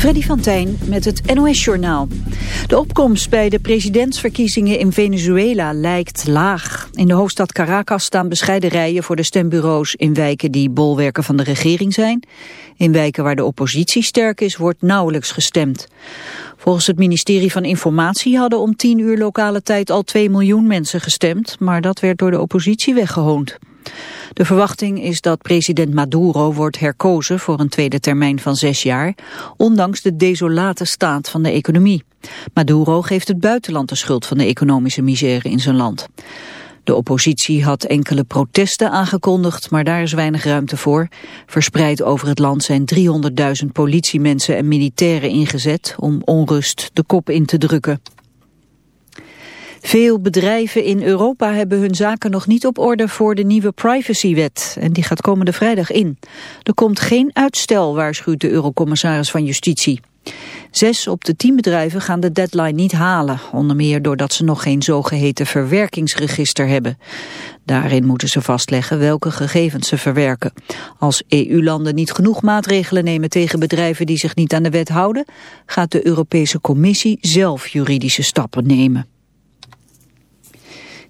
Freddy van Tijn met het NOS-journaal. De opkomst bij de presidentsverkiezingen in Venezuela lijkt laag. In de hoofdstad Caracas staan bescheiden rijen voor de stembureaus... in wijken die bolwerken van de regering zijn. In wijken waar de oppositie sterk is, wordt nauwelijks gestemd. Volgens het ministerie van Informatie hadden om 10 uur lokale tijd... al 2 miljoen mensen gestemd, maar dat werd door de oppositie weggehoond. De verwachting is dat president Maduro wordt herkozen voor een tweede termijn van zes jaar, ondanks de desolate staat van de economie. Maduro geeft het buitenland de schuld van de economische misère in zijn land. De oppositie had enkele protesten aangekondigd, maar daar is weinig ruimte voor. Verspreid over het land zijn 300.000 politiemensen en militairen ingezet om onrust de kop in te drukken. Veel bedrijven in Europa hebben hun zaken nog niet op orde voor de nieuwe privacywet. En die gaat komende vrijdag in. Er komt geen uitstel, waarschuwt de eurocommissaris van Justitie. Zes op de tien bedrijven gaan de deadline niet halen. Onder meer doordat ze nog geen zogeheten verwerkingsregister hebben. Daarin moeten ze vastleggen welke gegevens ze verwerken. Als EU-landen niet genoeg maatregelen nemen tegen bedrijven die zich niet aan de wet houden... gaat de Europese Commissie zelf juridische stappen nemen.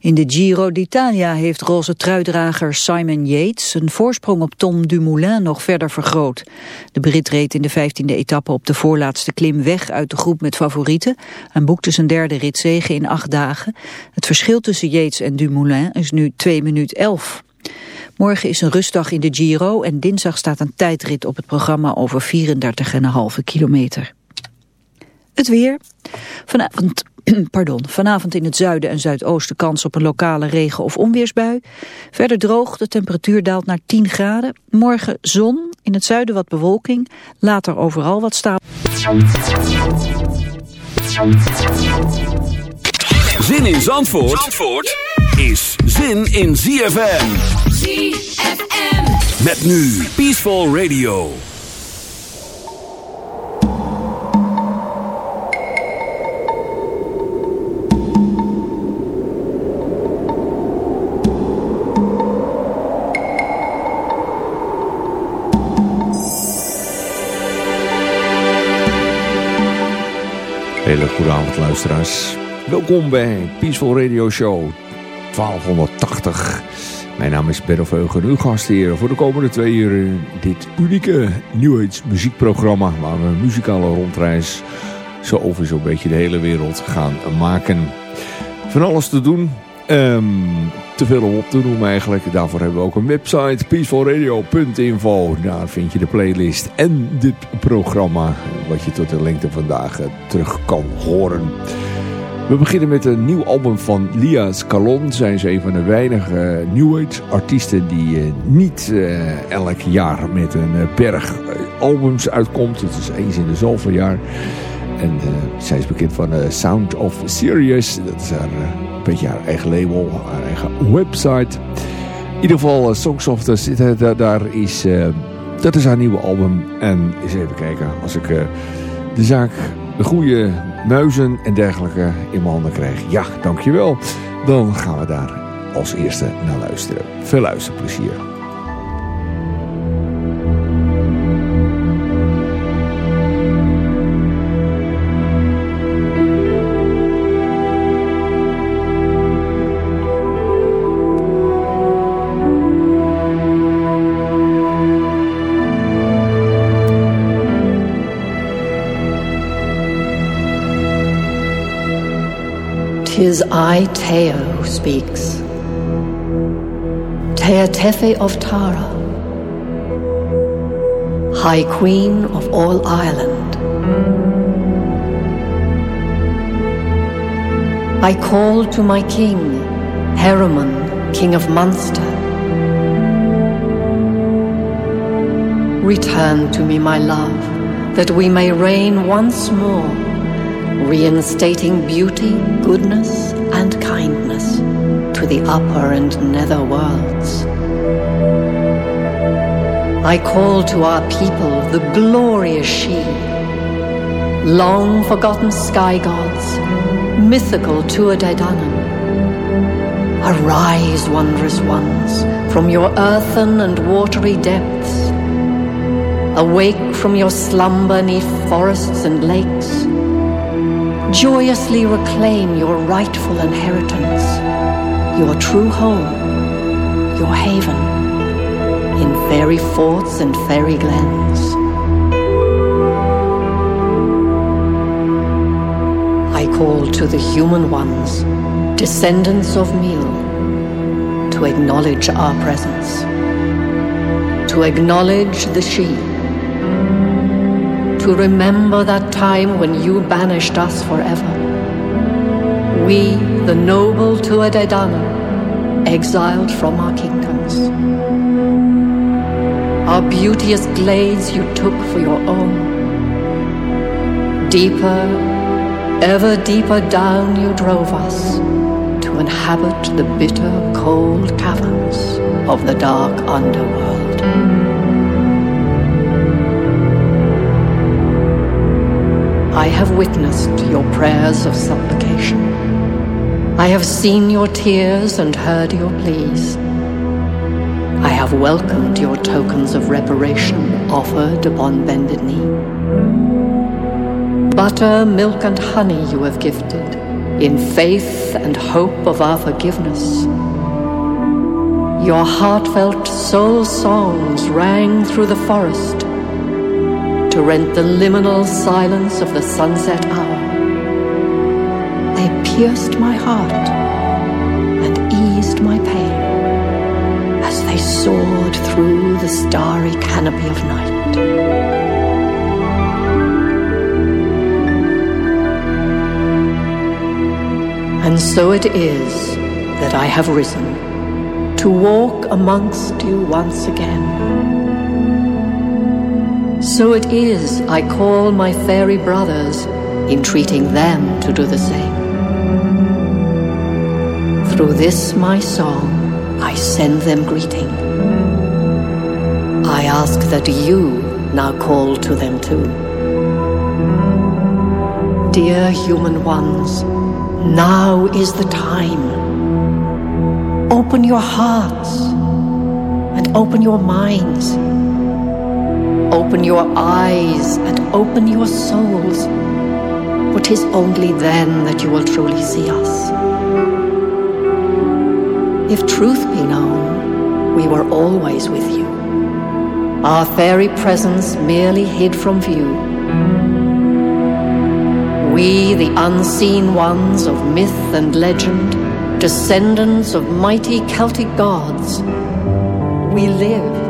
In de Giro d'Italia heeft roze truidrager Simon Yates een voorsprong op Tom Dumoulin nog verder vergroot. De Brit reed in de vijftiende etappe op de voorlaatste klim weg uit de groep met favorieten en boekte zijn derde ritzege in acht dagen. Het verschil tussen Yates en Dumoulin is nu 2 minuut 11. Morgen is een rustdag in de Giro en dinsdag staat een tijdrit op het programma over 34,5 kilometer. Het weer. Vanavond Pardon, vanavond in het zuiden en zuidoosten kans op een lokale regen- of onweersbui. Verder droog, de temperatuur daalt naar 10 graden. Morgen zon, in het zuiden wat bewolking, later overal wat stapel. Zin in Zandvoort, Zandvoort is zin in ZFM. ZFM. Met nu Peaceful Radio. Hele luisteraars. Welkom bij Peaceful Radio Show 1280. Mijn naam is Benno Veugen, uw gastheer voor de komende twee uur in dit unieke New Age muziekprogramma waar we een muzikale rondreis zo over zo'n beetje de hele wereld gaan maken. Van alles te doen, Um, te veel om op te noemen eigenlijk. Daarvoor hebben we ook een website, peacefulradio.info. Daar vind je de playlist en dit programma, wat je tot de lengte vandaag eh, terug kan horen. We beginnen met een nieuw album van Lia Scalon. Zij is een van de weinige New Age artiesten die uh, niet uh, elk jaar met een berg albums uitkomt. Het is eens in de zoveel jaar. En zij is bekend van Sound of Sirius. Dat is haar beetje haar eigen label, haar eigen website. In ieder geval, uh, Songsoft zit daar, is, uh, dat is haar nieuwe album. En eens even kijken, als ik de zaak, de goede muizen en dergelijke in mijn handen krijg. Ja, dankjewel. Dan gaan we daar als eerste naar luisteren. Veel luisterplezier. Tis I, Tea, who speaks. Tea Tephi of Tara, High Queen of all Ireland. I call to my king, Heremon, king of Munster. Return to me, my love, that we may reign once more reinstating beauty, goodness, and kindness to the upper and nether worlds. I call to our people the glorious Sidhe, long forgotten sky gods, mythical Tuatha Arise, wondrous ones, from your earthen and watery depths. Awake from your slumber neath forests and lakes. Joyously reclaim your rightful inheritance, your true home, your haven, in fairy forts and fairy glens. I call to the human ones, descendants of Mil, to acknowledge our presence, to acknowledge the Sidhe to remember that time when you banished us forever. We, the noble Tuatha exiled from our kingdoms. Our beauteous glades you took for your own. Deeper, ever deeper down you drove us to inhabit the bitter, cold caverns of the dark underworld. I have witnessed your prayers of supplication. I have seen your tears and heard your pleas. I have welcomed your tokens of reparation offered upon bended knee. Butter, milk, and honey you have gifted in faith and hope of our forgiveness. Your heartfelt soul songs rang through the forest to rent the liminal silence of the sunset hour. They pierced my heart and eased my pain as they soared through the starry canopy of night. And so it is that I have risen to walk amongst you once again so it is I call my fairy brothers, entreating them to do the same. Through this my song, I send them greeting. I ask that you now call to them too. Dear human ones, now is the time. Open your hearts and open your minds Open your eyes and open your souls, for 'tis only then that you will truly see us. If truth be known, we were always with you, our fairy presence merely hid from view. We, the unseen ones of myth and legend, descendants of mighty Celtic gods, we live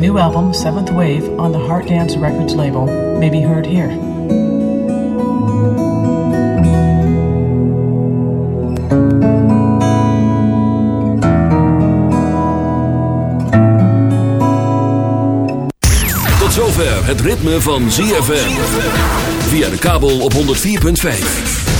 new album, Seventh Wave, on the Heart Dance Records label, may be heard here. Tot zover het ritme van ZFM. Via de kabel op 104.5.